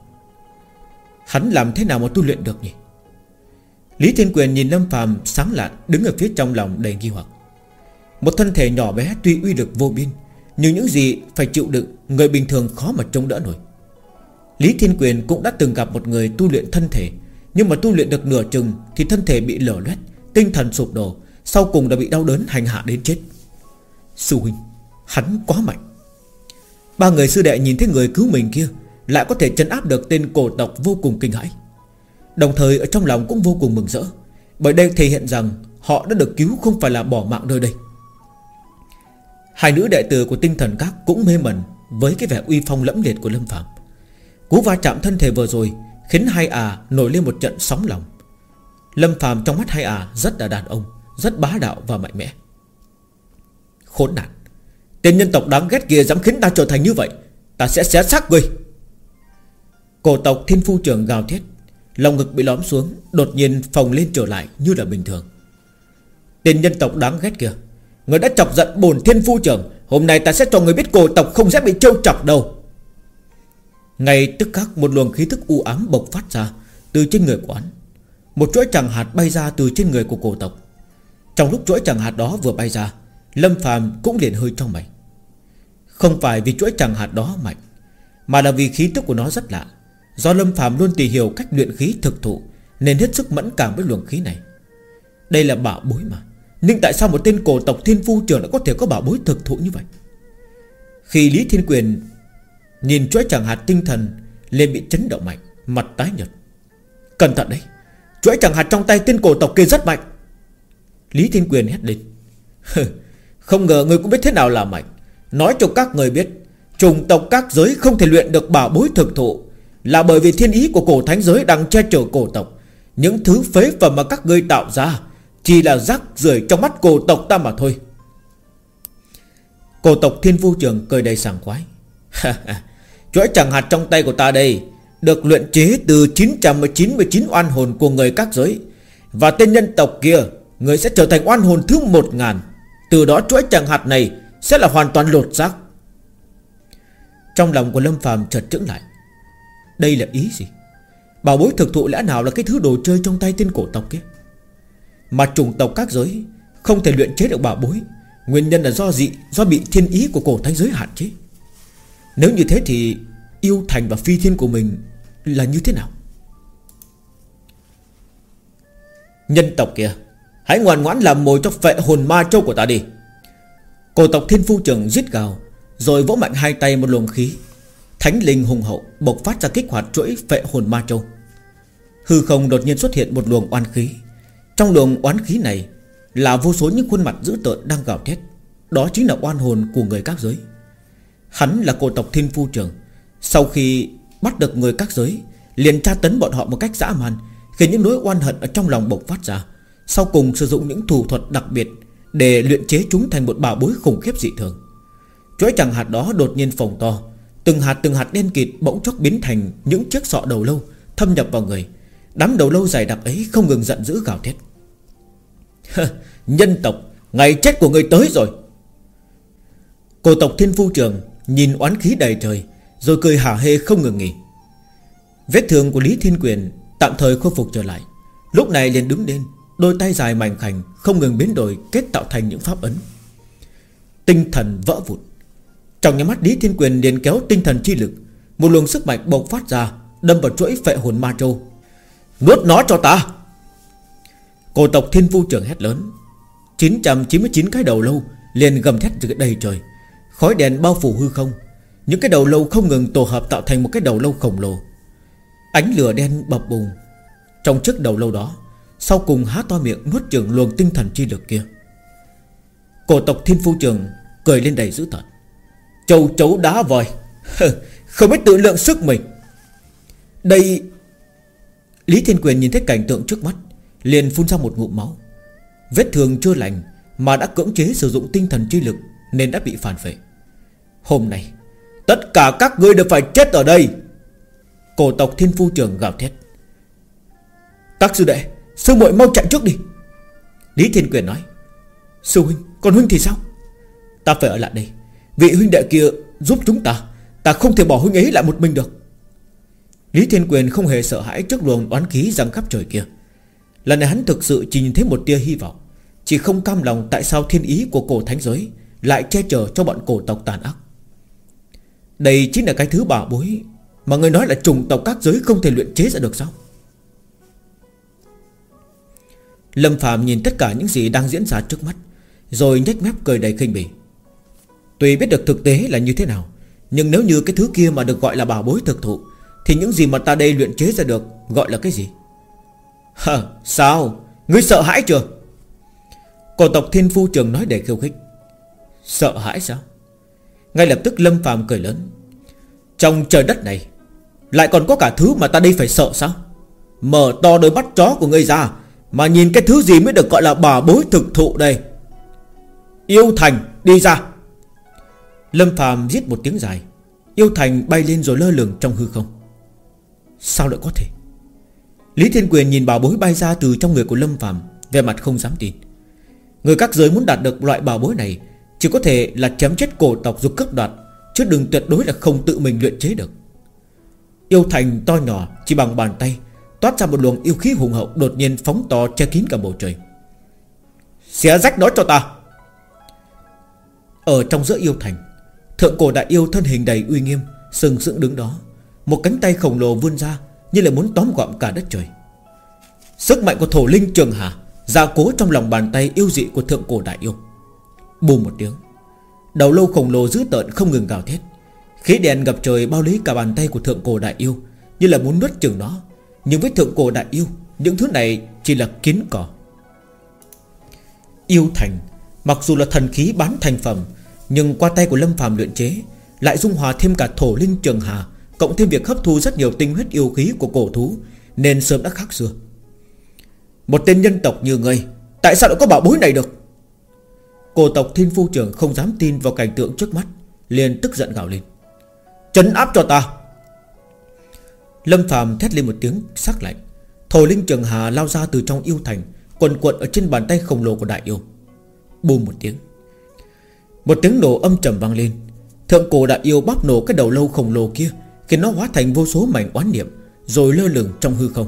Hắn làm thế nào mà tu luyện được nhỉ? Lý Thiên Quyền nhìn Lâm Phàm sáng lạn, Đứng ở phía trong lòng đầy nghi hoặc. Một thân thể nhỏ bé tuy uy lực vô biên, Nhưng những gì phải chịu đựng, Người bình thường khó mà chống đỡ nổi. Lý Thiên Quyền cũng đã từng gặp một người tu luyện thân thể, Nhưng mà tu luyện được nửa chừng Thì thân thể bị lở loét, Tinh thần sụp đổ, Sau cùng đã bị đau đớn hành hạ đến chết. Sư huynh, Hắn quá mạnh. Ba người sư đệ nhìn thấy người cứu mình kia lại có thể chấn áp được tên cổ tộc vô cùng kinh hãi. Đồng thời, ở trong lòng cũng vô cùng mừng rỡ, Bởi đây thể hiện rằng Họ đã được cứu không phải là bỏ mạng nơi đây. Hai nữ đệ tử của tinh thần các cũng mê mẩn Với cái vẻ uy phong lẫm liệt của Lâm Phạm Cú va chạm thân thể vừa rồi Khiến hai à nổi lên một trận sóng lòng. Lâm Phạm trong mắt hai à rất là đàn ông, Rất bá đạo và mạnh mẽ. Khốn nạn, Tên nhân tộc đáng ghét kia dám khiến ta trở thành như vậy, Ta sẽ xé xác ngươi. Cổ tộc thiên phu trưởng gào thét, Lòng ngực bị lõm xuống, Đột nhiên phồng lên trở lại như là bình thường. Tên nhân tộc đáng ghét kia, Người đã chọc giận bổn thiên phu trưởng Hôm nay ta sẽ cho người biết cổ tộc không dễ bị trêu chọc đâu. Ngay tức khắc, một luồng khí thức u ám bộc phát ra Từ trên người quán. Một chuỗi chẳng hạt bay ra từ trên người của cổ tộc. Trong lúc chuỗi chẳng hạt đó vừa bay ra, Lâm phàm cũng liền hơi trong mày. Không phải vì chuỗi chẳng hạt đó mạnh, Mà là vì khí tức của nó rất lạ. Do Lâm phàm luôn tìm hiểu cách luyện khí thực thụ, Nên hết sức mẫn cảm với luồng khí này. Đây là bảo bối mà. Nhưng tại sao một tên cổ tộc thiên phu trưởng Đã có thể có bảo bối thực thụ như vậy? Khi Lý Thiên Quyền Nhìn chuỗi chẳng hạt tinh thần Lên bị chấn động mạnh, Mặt tái nhợt. Cẩn thận đấy Chuỗi chẳng hạt trong tay tên cổ tộc kia rất mạnh. Lý Thiên Quyền hét lên. Không ngờ người cũng biết thế nào là mạnh. Nói cho các người biết Trùng tộc các giới không thể luyện được bảo bối thực thụ là bởi vì thiên ý của cổ thánh giới đang che chở cổ tộc. Những thứ phế phẩm mà các ngươi tạo ra Chỉ là rác rưởi trong mắt cổ tộc ta mà thôi. Cổ tộc thiên vu trường cười đầy sảng khoái. Chuỗi chẳng hạt trong tay của ta đây Được luyện chế từ 999 oan hồn của người các giới. Và tên nhân tộc kia, Người sẽ trở thành oan hồn thứ 1000 từ đó chuỗi chẳng hạt này Sẽ là hoàn toàn lột xác. Trong lòng của Lâm phàm chợt chững lại. Đây là ý gì? Bảo bối thực thụ lẽ nào là cái thứ đồ chơi trong tay tên cổ tộc kia? Mà chủng tộc các giới Không thể luyện chế được bảo bối, Nguyên nhân là do dị, Do bị thiên ý của cổ thánh giới hạn chế. Nếu như thế thì Yêu thành và phi thiên của mình Là như thế nào? Nhân tộc kìa Hãy ngoan ngoãn làm mồi cho phệ hồn ma châu của ta đi. Cổ tộc thiên phu trưởng giết gào, Rồi vỗ mạnh hai tay một luồng khí. Thánh linh hùng hậu Bộc phát ra kích hoạt chuỗi phệ hồn ma châu. Hư không đột nhiên xuất hiện một luồng oán khí. Trong luồng oán khí này Là vô số những khuôn mặt dữ tợn đang gào thét. Đó chính là oan hồn của người các giới. Hắn là cổ tộc thiên phu trường. Sau khi bắt được người các giới, Liền tra tấn bọn họ một cách dã man, Khiến những nỗi oan hận ở trong lòng bộc phát ra. Sau cùng sử dụng những thủ thuật đặc biệt Để luyện chế chúng thành một bảo bối khủng khiếp dị thường. Chuỗi chẳng hạt đó đột nhiên phồng to Từng hạt từng hạt đen kịt bỗng chốc biến thành những chiếc sọ đầu lâu, Thâm nhập vào người. Đám đầu lâu dài đặc ấy không ngừng giận dữ gào thét. Nhân tộc, Ngày chết của người tới rồi. Cổ tộc thiên phu trường Nhìn oán khí đầy trời, Rồi cười hả hê không ngừng nghỉ. Vết thương của Lý Thiên Quyền Tạm thời khôi phục trở lại. Lúc này liền đứng lên, Đôi tay dài mảnh khảnh Không ngừng biến đổi, kết tạo thành những pháp ấn. Tinh thần vỡ vụn. Trong nhà mắt Lý Thiên Quyền liền kéo tinh thần chi lực, Một luồng sức mạnh bộc phát ra, Đâm vào chuỗi phệ hồn ma châu Nuốt nó cho ta! Cổ tộc thiên vu trưởng hét lớn. 999 cái đầu lâu liền gầm thét từ đầy trời. Khói đèn bao phủ hư không. Những cái đầu lâu không ngừng tổ hợp tạo thành một cái đầu lâu khổng lồ. Ánh lửa đen bập bùng. Trong chiếc đầu lâu đó, Sau cùng há to miệng nuốt trường luồng tinh thần chi lực kia. Cổ tộc thiên phu trường Cười lên đầy dữ tợn. Châu chấu đá vòi Không biết tự lượng sức mình. Đây, Lý Thiên Quyền nhìn thấy cảnh tượng trước mắt, Liền phun ra một ngụm máu. Vết thương chưa lành Mà đã cưỡng chế sử dụng tinh thần chi lực Nên đã bị phản vệ. Hôm nay, Tất cả các ngươi đều phải chết ở đây. Cổ tộc thiên phu trưởng gào thét. Các sư đệ, Sư muội mau chạy trước đi. Lý Thiên Quyền nói. Sư huynh, còn huynh thì sao? Ta phải ở lại đây. Vị huynh đệ kia giúp chúng ta. Ta không thể bỏ huynh ấy lại một mình được. Lý Thiên Quyền không hề sợ hãi trước luồng oán khí răng khắp trời kia. Lần này hắn thực sự chỉ nhìn thấy một tia hy vọng. Chỉ không cam lòng tại sao thiên ý của cổ thánh giới Lại che chở cho bọn cổ tộc tàn ác. Đây chính là cái thứ bảo bối Mà người nói là trùng tộc các giới không thể luyện chế ra được sao? Lâm Phạm nhìn tất cả những gì đang diễn ra trước mắt, Rồi nhếch mép cười đầy khinh bỉ. Tuy biết được thực tế là như thế nào, Nhưng nếu như cái thứ kia mà được gọi là bảo bối thực thụ, thì những gì mà ta đây luyện chế ra được Gọi là cái gì? Hờ, sao? Ngươi sợ hãi chưa? Cổ tộc thiên phu trường nói để khiêu khích. Sợ hãi sao? Ngay lập tức lâm phàm cười lớn. Trong trời đất này, Lại còn có cả thứ mà ta đây phải sợ sao? Mở to đôi mắt chó của ngươi ra, Mà nhìn cái thứ gì mới được gọi là bà bối thực thụ đây? Yêu thành, đi ra. Lâm Phạm giết một tiếng dài. Yêu thành bay lên rồi lơ lửng trong hư không. Sao lại có thể? Lý Thiên Quyền nhìn bảo bối bay ra từ trong người của Lâm Phạm Về mặt không dám tin. Người các giới muốn đạt được loại bảo bối này, Chỉ có thể là chém chết cổ tộc dục cấp đoạt, Chứ đừng tuyệt đối là không tự mình luyện chế được. Yêu thành to nhỏ, Chỉ bằng bàn tay, Toát ra một luồng yêu khí hùng hậu Đột nhiên phóng to che kín cả bầu trời. Xé rách đó cho ta! Ở trong giữa yêu thành Thượng cổ đại yêu thân hình đầy uy nghiêm, Sừng sững đứng đó. Một cánh tay khổng lồ vươn ra Như là muốn tóm gọn cả đất trời. Sức mạnh của thổ linh trường hà, Gia cố trong lòng bàn tay yêu dị của thượng cổ đại yêu. Bùm một tiếng, Đầu lâu khổng lồ dữ tợn không ngừng gào thét. Khí đèn ngập trời bao lấy cả bàn tay của thượng cổ đại yêu, Như là muốn nuốt chừng nó. Nhưng với thượng cổ đại yêu, Những thứ này chỉ là kiến cỏ Yêu thành, Mặc dù là thần khí bán thành phẩm nhưng qua tay của Lâm phàm luyện chế, Lại dung hòa thêm cả thổ linh trường hà, Cộng thêm việc hấp thu rất nhiều tinh huyết yêu khí của cổ thú, Nên sớm đã khác xưa. Một tên nhân tộc như ngươi, Tại sao lại có bảo bối này được? Cổ tộc thiên phu trưởng không dám tin vào cảnh tượng trước mắt, liền tức giận gào lên. Chấn áp cho ta! Lâm phàm thét lên một tiếng sắc lạnh. Thổ linh trường hà lao ra từ trong yêu thành, Quần quận ở trên bàn tay khổng lồ của đại yêu. Bùm một tiếng. Một tiếng nổ âm trầm vang lên. Thượng cổ đại yêu bóp nổ cái đầu lâu khổng lồ kia, Khiến nó hóa thành vô số mảnh oán niệm, Rồi lơ lửng trong hư không.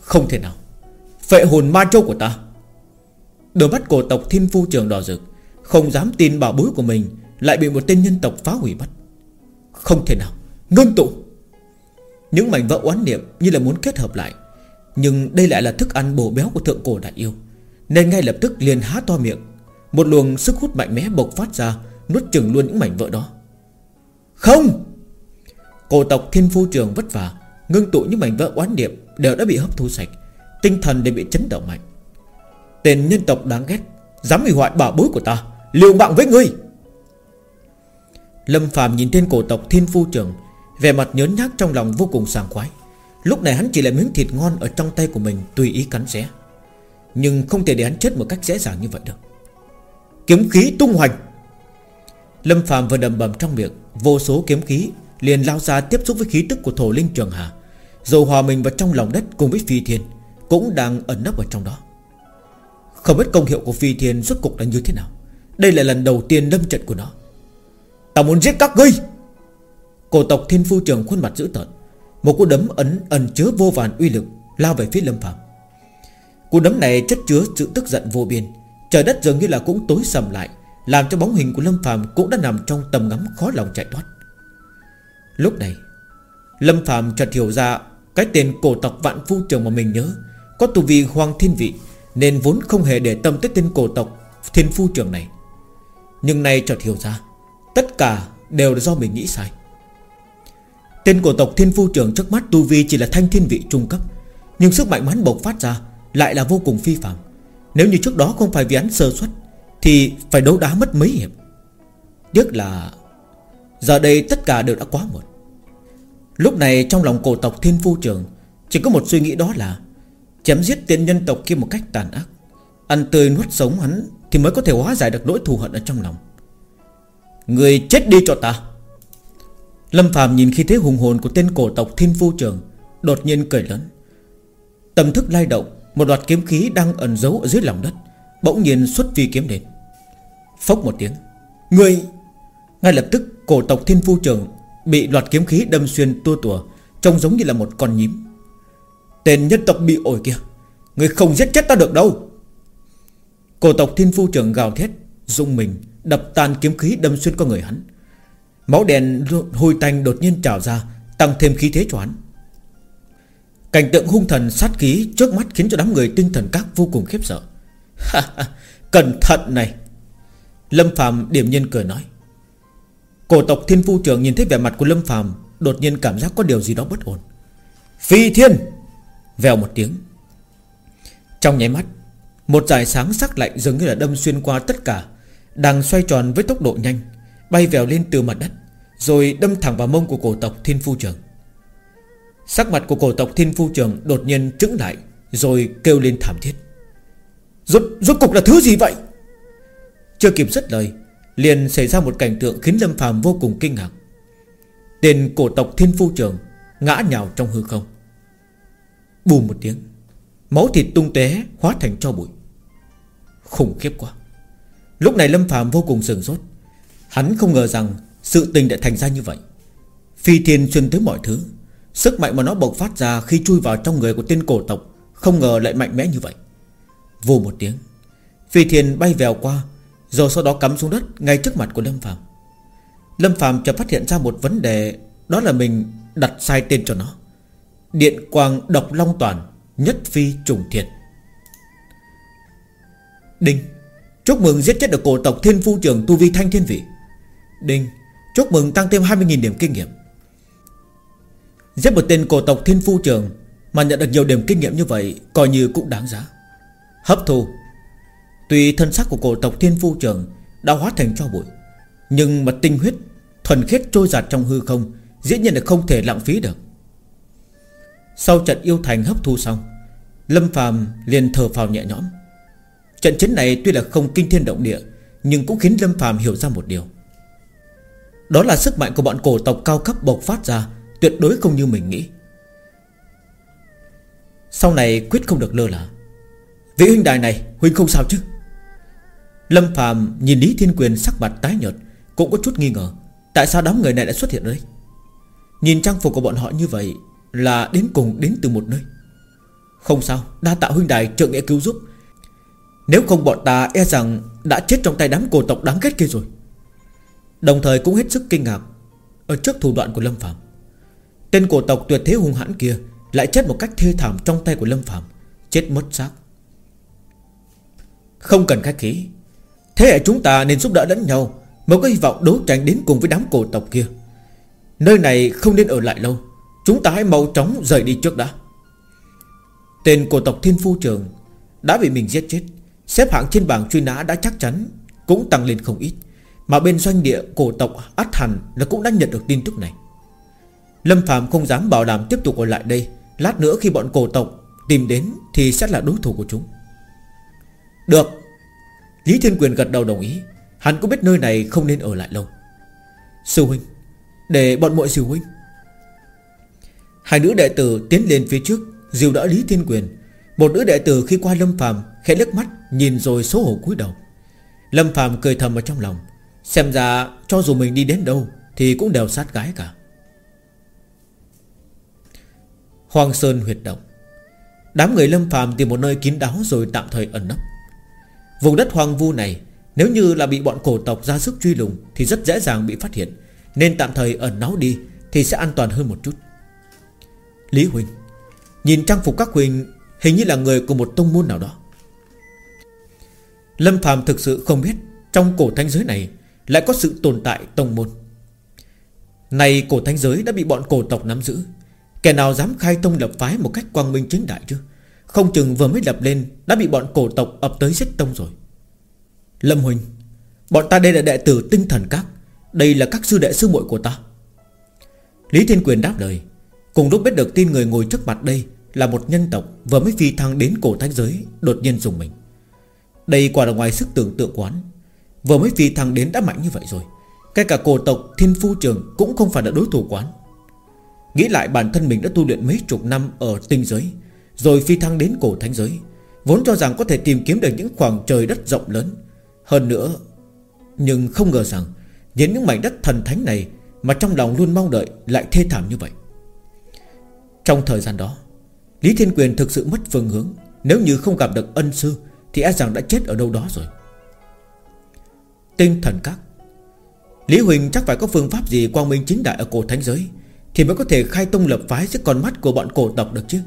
Không thể nào. Phệ hồn ma châu của ta. Đôi mắt cổ tộc thiên phu trường đỏ rực, Không dám tin bảo bối của mình Lại bị một tên nhân tộc phá hủy mất. Không thể nào. Ngưng tụ. Những mảnh vỡ oán niệm như là muốn kết hợp lại, Nhưng đây lại là thức ăn bổ béo của thượng cổ đại yêu, Nên ngay lập tức liền há to miệng một luồng sức hút mạnh mẽ bộc phát ra, Nuốt chừng luôn những mảnh vỡ đó. Không! Cổ tộc thiên phu trường vất vả, Ngưng tụ những mảnh vỡ oán niệm Đều đã bị hấp thu sạch, Tinh thần đều bị chấn động mạnh. Tên nhân tộc đáng ghét, Dám hủy hoại bảo bối của ta, Liều mạng với ngươi! Lâm phàm nhìn tên cổ tộc Thiên Phu Trường, vẻ mặt nhớn nhác trong lòng vô cùng sảng khoái. Lúc này hắn chỉ là miếng thịt ngon Ở trong tay của mình tùy ý cắn xé. Nhưng không thể để hắn chết một cách dễ dàng như vậy được. Kiếm khí tung hoành. Lâm Phạm vừa đầm bầm trong miệng, Vô số kiếm khí liền lao ra tiếp xúc với khí tức của thổ linh trường hà Rồi hòa mình vào trong lòng đất cùng với phi thiên Cũng đang ẩn nấp ở trong đó. Không biết công hiệu của phi thiên rốt cục là như thế nào, Đây là lần đầu tiên lâm trận của nó. Ta muốn giết các ngươi! Cổ tộc thiên phu trường khuôn mặt dữ tợn, Một cú đấm ấn ẩn chứa vô vàn uy lực Lao về phía lâm phạm Cú đấm này chất chứa sự tức giận vô biên Trời đất dường như là cũng tối sầm lại, Làm cho bóng hình của lâm phạm Cũng đã nằm trong tầm ngắm khó lòng chạy thoát. Lúc này, Lâm Phạm chợt hiểu ra Cái tên cổ tộc vạn phu trường mà mình nhớ, Có tu vi hoàng thiên vị, Nên vốn không hề để tâm tới tên cổ tộc Thiên phu trường này. Nhưng nay chợt hiểu ra, Tất cả đều là do mình nghĩ sai. Tên cổ tộc thiên phu trường trước mắt tu vi chỉ là thanh thiên vị trung cấp, Nhưng sức mạnh hắn bộc phát ra Lại là vô cùng phi phạm nếu như trước đó không phải vì hắn sơ suất, Thì phải đấu đá mất mấy hiệp. Tiếc là, Giờ đây tất cả đều đã quá muộn. Lúc này trong lòng cổ tộc thiên phu trường, Chỉ có một suy nghĩ đó là, Chém giết tiên nhân tộc kia một cách tàn ác, Ăn tươi nuốt sống hắn Thì mới có thể hóa giải được nỗi thù hận ở trong lòng. Người chết đi cho ta. Lâm Phạm nhìn khi thế hùng hồn của tên cổ tộc Thiên Phu Trường, Đột nhiên cười lớn. Tâm thức lay động một loạt kiếm khí đang ẩn giấu ở dưới lòng đất, Bỗng nhiên xuất phi kiếm đến. Phốc một tiếng, Người, Ngay lập tức cổ tộc Thiên Phu Trường Bị loạt kiếm khí đâm xuyên tua tùa, Trông giống như là một con nhím. Tên nhân tộc bị ổi kia, Người không giết chết ta được đâu. Cổ tộc Thiên Phu trưởng gào thét Dung mình, Đập tan kiếm khí đâm xuyên con người hắn. Máu đèn hôi tanh đột nhiên trào ra, Tăng thêm khí thế cho hắn. Cảnh tượng hung thần sát khí Trước mắt khiến cho đám người tinh thần các vô cùng khiếp sợ. Cẩn thận này. Lâm Phạm điểm nhiên cười nói. Cổ tộc thiên phu trưởng nhìn thấy vẻ mặt của Lâm Phạm Đột nhiên cảm giác có điều gì đó bất ổn. Phi thiên! Vèo một tiếng. Trong nháy mắt, Một dải sáng sắc lạnh dường như là đâm xuyên qua tất cả, đang xoay tròn với tốc độ nhanh, Bay vèo lên từ mặt đất, Rồi đâm thẳng vào mông của cổ tộc Thiên Phu trưởng. Sắc mặt của cổ tộc Thiên Phu Trường Đột nhiên trứng lại Rồi kêu lên thảm thiết. Rốt, rốt cục là thứ gì vậy? Chưa kịp dứt lời Liền xảy ra một cảnh tượng khiến Lâm phàm vô cùng kinh ngạc. Tên cổ tộc Thiên Phu Trường Ngã nhào trong hư không. Bù một tiếng Máu thịt tung té hóa thành cho bụi. Khủng khiếp quá. Lúc này Lâm phàm vô cùng sừng sốt. Hắn không ngờ rằng sự tình đã thành ra như vậy. Phi thiên xuyên tới mọi thứ Sức mạnh mà nó bộc phát ra khi chui vào trong người của tên cổ tộc Không ngờ lại mạnh mẽ như vậy. Vô một tiếng, Phi thiền bay vèo qua, Rồi sau đó cắm xuống đất ngay trước mặt của Lâm Phạm Lâm Phạm chợt phát hiện ra một vấn đề, Đó là mình đặt sai tên cho nó. Điện quang độc long toàn, Nhất phi trùng thiệt Đinh, Chúc mừng giết chết được cổ tộc Thiên Phu Trường Tu Vi Thanh Thiên Vị. Đinh, Chúc mừng tăng thêm 20.000 điểm kinh nghiệm. Giết một tên cổ tộc Thiên Phu Trường Mà nhận được nhiều điểm kinh nghiệm như vậy Coi như cũng đáng giá. Hấp thu. Tuy thân xác của cổ tộc Thiên Phu Trường Đã hóa thành cho bụi, Nhưng mà tinh huyết, Thuần khiết trôi giạt trong hư không Dĩ nhiên là không thể lãng phí được. Sau trận yêu thành hấp thu xong, Lâm phàm liền thở phào nhẹ nhõm. Trận chiến này tuy là không kinh thiên động địa, Nhưng cũng khiến Lâm phàm hiểu ra một điều. Đó là sức mạnh của bọn cổ tộc cao cấp bộc phát ra Tuyệt đối không như mình nghĩ. Sau này quyết không được lơ là. Vị huynh đài này, Huynh không sao chứ? Lâm phàm nhìn Lý Thiên Quyền sắc mặt tái nhợt, Cũng có chút nghi ngờ, Tại sao đám người này đã xuất hiện ở đây? Nhìn trang phục của bọn họ như vậy Là đến cùng đến từ một nơi. Không sao, Đa tạ huynh đài trợ nghĩa cứu giúp. Nếu không bọn ta e rằng Đã chết trong tay đám cổ tộc đáng ghét kia rồi. Đồng thời cũng hết sức kinh ngạc Ở trước thủ đoạn của Lâm Phạm Tên cổ tộc tuyệt thế hung hãn kia Lại chết một cách thê thảm trong tay của Lâm Phạm Chết mất xác. Không cần khách khí, Thế hệ chúng ta nên giúp đỡ lẫn nhau, Mới có hy vọng đấu tranh đến cùng với đám cổ tộc kia. Nơi này không nên ở lại lâu, Chúng ta hãy mau chóng rời đi trước đã. Tên cổ tộc Thiên Phu Trường Đã bị mình giết chết, Xếp hạng trên bảng truy nã đã chắc chắn Cũng tăng lên không ít, Mà bên doanh địa cổ tộc Át Hàn là cũng đã nhận được tin tức này. Lâm Phạm không dám bảo đảm tiếp tục ở lại đây. Lát nữa khi bọn cổ tộc tìm đến Thì sẽ là đối thủ của chúng. Được. Lý Thiên Quyền gật đầu đồng ý. Hắn cũng biết nơi này không nên ở lại lâu. Sư huynh, Để bọn mọi sư huynh. Hai nữ đệ tử tiến lên phía trước, Dìu đỡ Lý Thiên Quyền. Một nữ đệ tử khi qua Lâm Phạm khẽ lướt mắt, Nhìn rồi xấu hổ cúi đầu. Lâm Phạm cười thầm ở trong lòng. Xem ra cho dù mình đi đến đâu Thì cũng đều sát gái cả. Hoàng Sơn huyệt động. Đám người Lâm Phàm tìm một nơi kín đáo Rồi tạm thời ẩn nấp. Vùng đất hoang vu này, Nếu như là bị bọn cổ tộc ra sức truy lùng Thì rất dễ dàng bị phát hiện, Nên tạm thời ẩn náu đi Thì sẽ an toàn hơn một chút. Lý Huỳnh, Nhìn trang phục các huỳnh Hình như là người của một tông môn nào đó. Lâm Phàm thực sự không biết Trong cổ thanh giới này Lại có sự tồn tại tông môn. Này cổ thanh giới đã bị bọn cổ tộc nắm giữ Kẻ nào dám khai tông lập phái Một cách quang minh chính đại chứ? Không chừng vừa mới lập lên Đã bị bọn cổ tộc ập tới giết tông rồi. Lâm Huynh Bọn ta đây là đệ tử tinh thần các. Đây là các sư đệ sư muội của ta. Lý Thiên Quyền đáp lời. Cùng lúc biết được tin người ngồi trước mặt đây Là một nhân tộc vừa mới phi thăng đến cổ thánh giới, Đột nhiên dùng mình. Đây quả là ngoài sức tưởng tượng quán. Vừa mới phi thăng đến đã mạnh như vậy rồi. Cái cả cổ tộc thiên phu trường Cũng không phải là đối thủ quán. Nghĩ lại bản thân mình đã tu luyện mấy chục năm Ở tinh giới, Rồi phi thăng đến cổ thánh giới, Vốn cho rằng có thể tìm kiếm được những khoảng trời đất rộng lớn. Hơn nữa, Nhưng không ngờ rằng Nhìn những mảnh đất thần thánh này Mà trong lòng luôn mong đợi Lại thê thảm như vậy. Trong thời gian đó, Lý Thiên Quyền thực sự mất phương hướng. Nếu như không gặp được ân sư, Thì e rằng đã chết ở đâu đó rồi. Tinh thần các. Lý Huỳnh chắc phải có phương pháp gì Quang minh chính đại ở cổ thánh giới thì mới có thể khai tông lập phái dưới con mắt của bọn cổ tộc được chứ?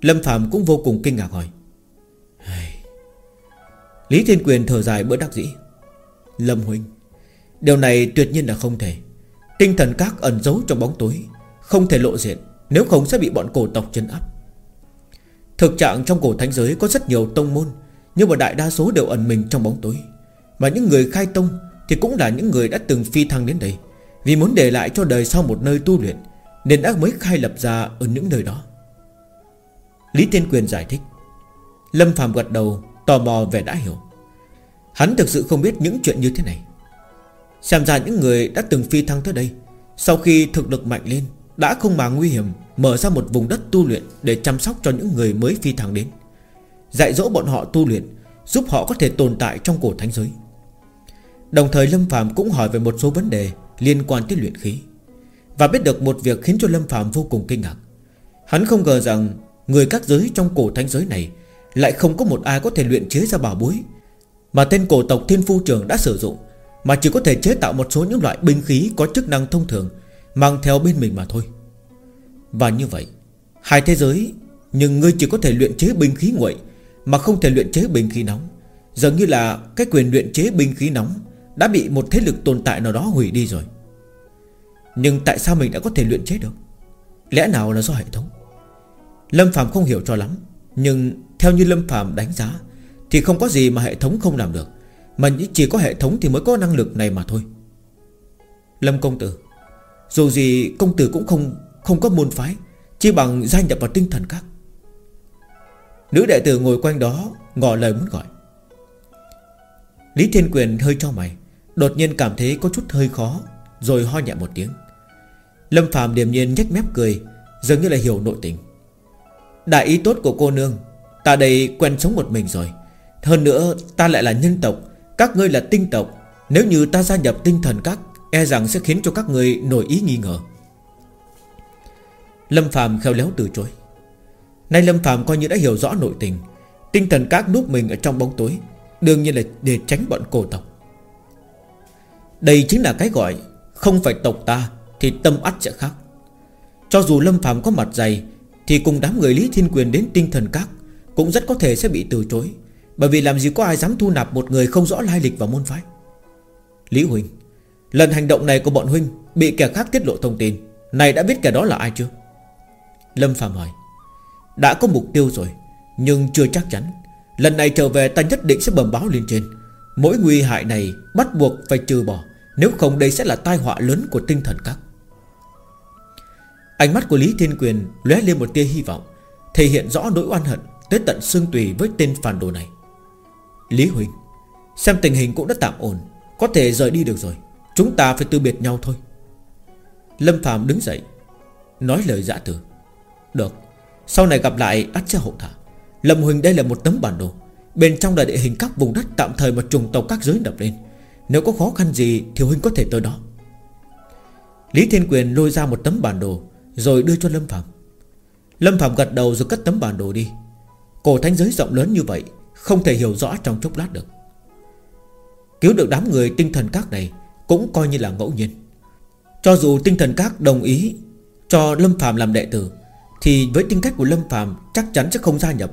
Lâm Phạm cũng vô cùng kinh ngạc hỏi. Lý Thiên Quyền thở dài bữa đắc dĩ. Lâm Huynh, Điều này tuyệt nhiên là không thể. Tinh thần các ẩn giấu trong bóng tối, Không thể lộ diện, nếu không sẽ bị bọn cổ tộc chân áp. Thực trạng trong cổ thánh giới có rất nhiều tông môn, Nhưng mà đại đa số đều ẩn mình trong bóng tối. Mà những người khai tông Thì cũng là những người đã từng phi thăng đến đây. Vì muốn để lại cho đời sau một nơi tu luyện, Nên đã mới khai lập ra ở những nơi đó. Lý Tiên Quyền giải thích. Lâm Phạm gật đầu, Tò mò vẻ đã hiểu. Hắn thực sự không biết những chuyện như thế này. Xem ra những người đã từng phi thăng tới đây, Sau khi thực lực mạnh lên, đã không mà nguy hiểm Mở ra một vùng đất tu luyện Để chăm sóc cho những người mới phi thăng đến. Dạy dỗ bọn họ tu luyện, Giúp họ có thể tồn tại trong cổ thánh giới. Đồng thời Lâm Phạm cũng hỏi về một số vấn đề. Liên quan tới luyện khí. Và biết được một việc khiến cho Lâm Phạm vô cùng kinh ngạc. Hắn không ngờ rằng Người các giới trong cổ thánh giới này Lại không có một ai có thể luyện chế ra bảo bối, Mà tên cổ tộc Thiên Phu Trường đã sử dụng, Mà chỉ có thể chế tạo một số những loại binh khí Có chức năng thông thường, Mang theo bên mình mà thôi. Và như vậy, Hai thế giới, Nhưng ngươi chỉ có thể luyện chế binh khí nguội Mà không thể luyện chế binh khí nóng. Dường như là cái quyền luyện chế binh khí nóng đã bị một thế lực tồn tại nào đó hủy đi rồi. Nhưng tại sao mình đã có thể luyện chế được? Lẽ nào là do hệ thống? Lâm Phạm không hiểu cho lắm, Nhưng theo như Lâm Phạm đánh giá Thì không có gì mà hệ thống không làm được, Mà chỉ có hệ thống thì mới có năng lực này mà thôi. Lâm Công Tử, dù gì công tử cũng không Không có môn phái, Chỉ bằng gia nhập vào tinh thần các. Nữ đệ tử ngồi quanh đó Ngỏ lời muốn gọi. Lý Thiên Quyền hơi cho mày. Đột nhiên cảm thấy có chút hơi khó, Rồi ho nhẹ một tiếng. Lâm Phạm điềm nhiên nhếch mép cười, Dường như là hiểu nội tình. Đại ý tốt của cô nương, Ta đây quen sống một mình rồi. Hơn nữa, ta lại là nhân tộc, Các ngươi là tinh tộc. Nếu như ta gia nhập tinh thần các E rằng sẽ khiến cho các người nổi ý nghi ngờ. Lâm Phạm khéo léo từ chối. Nay Lâm Phạm coi như đã hiểu rõ nội tình. Tinh thần các núp mình ở trong bóng tối, Đương nhiên là để tránh bọn cổ tộc. Đây chính là cái gọi, Không phải tộc ta Thì tâm ắt sẽ khác. Cho dù Lâm phàm có mặt dày, Thì cùng đám người Lý Thiên Quyền đến tinh thần các Cũng rất có thể sẽ bị từ chối. Bởi vì làm gì có ai dám thu nạp một người không rõ lai lịch vào môn phái. Lý Huỳnh, Lần hành động này của bọn Huynh Bị kẻ khác tiết lộ thông tin. Này đã biết kẻ đó là ai chưa? Lâm phàm hỏi. Đã có mục tiêu rồi, Nhưng chưa chắc chắn. Lần này trở về ta nhất định sẽ bẩm báo lên trên. Mỗi nguy hại này bắt buộc phải trừ bỏ. Nếu không đây sẽ là tai họa lớn của tinh thần các. Ánh mắt của Lý Thiên Quyền lóe lên một tia hy vọng, Thể hiện rõ nỗi oan hận, Tới tận xương tùy với tên phản đồ này. Lý Huỳnh, Xem tình hình cũng đã tạm ổn, Có thể rời đi được rồi, Chúng ta phải từ biệt nhau thôi. Lâm Phạm đứng dậy, Nói lời dạ từ. Được, Sau này gặp lại ắt sẽ hậu thả. Lâm Huỳnh đây là một tấm bản đồ, Bên trong là địa hình các vùng đất tạm thời mà trùng tộc các giới đập lên. Nếu có khó khăn gì Thì huynh có thể tới đó. Lý Thiên Quyền lôi ra một tấm bản đồ, Rồi đưa cho Lâm Phạm. Lâm Phạm gật đầu rồi cất tấm bản đồ đi. Cổ thánh giới rộng lớn như vậy, Không thể hiểu rõ trong chốc lát được. Cứu được đám người tinh thần các này Cũng coi như là ngẫu nhiên. Cho dù tinh thần các đồng ý Cho Lâm Phạm làm đệ tử, Thì với tính cách của Lâm Phạm Chắc chắn sẽ không gia nhập.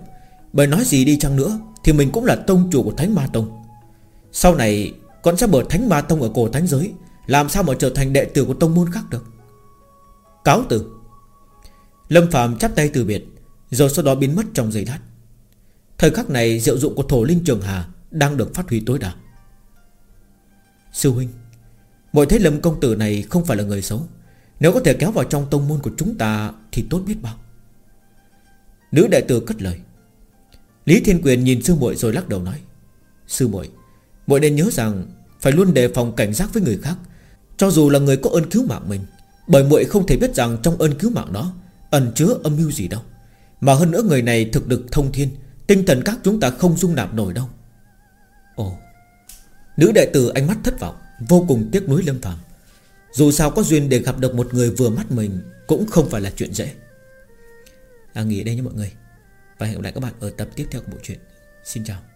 Bởi nói gì đi chăng nữa Thì mình cũng là tông chủ của Thánh Ma Tông. Sau này còn sẽ mở Thánh Ma Tông ở cổ thánh giới? Làm sao mà trở thành đệ tử của tông môn khác được? Cáo từ. Lâm Phạm chắp tay từ biệt, Rồi sau đó biến mất trong giây lát. Thời khắc này, diệu dụng của thổ linh trường hà Đang được phát huy tối đa. Sư huynh, Mọi thấy Lâm công tử này không phải là người xấu. Nếu có thể kéo vào trong tông môn của chúng ta Thì tốt biết bao. Nữ đại tử cất lời. Lý Thiên Quyền nhìn sư muội rồi lắc đầu nói. Sư muội mỗi nên nhớ rằng Phải luôn đề phòng cảnh giác với người khác, Cho dù là người có ơn cứu mạng mình, Bởi muội không thể biết rằng trong ơn cứu mạng đó Ẩn chứa âm mưu gì đâu. Mà hơn nữa người này thực lực thông thiên, Tinh thần các chúng ta không dung nạp nổi đâu. Ồ, Nữ đệ tử ánh mắt thất vọng, Vô cùng tiếc nuối lâm phàm. Dù sao có duyên để gặp được một người vừa mắt mình Cũng không phải là chuyện dễ. À nghỉ đây nha mọi người, Và hẹn gặp lại các bạn ở tập tiếp theo của bộ truyện. Xin chào.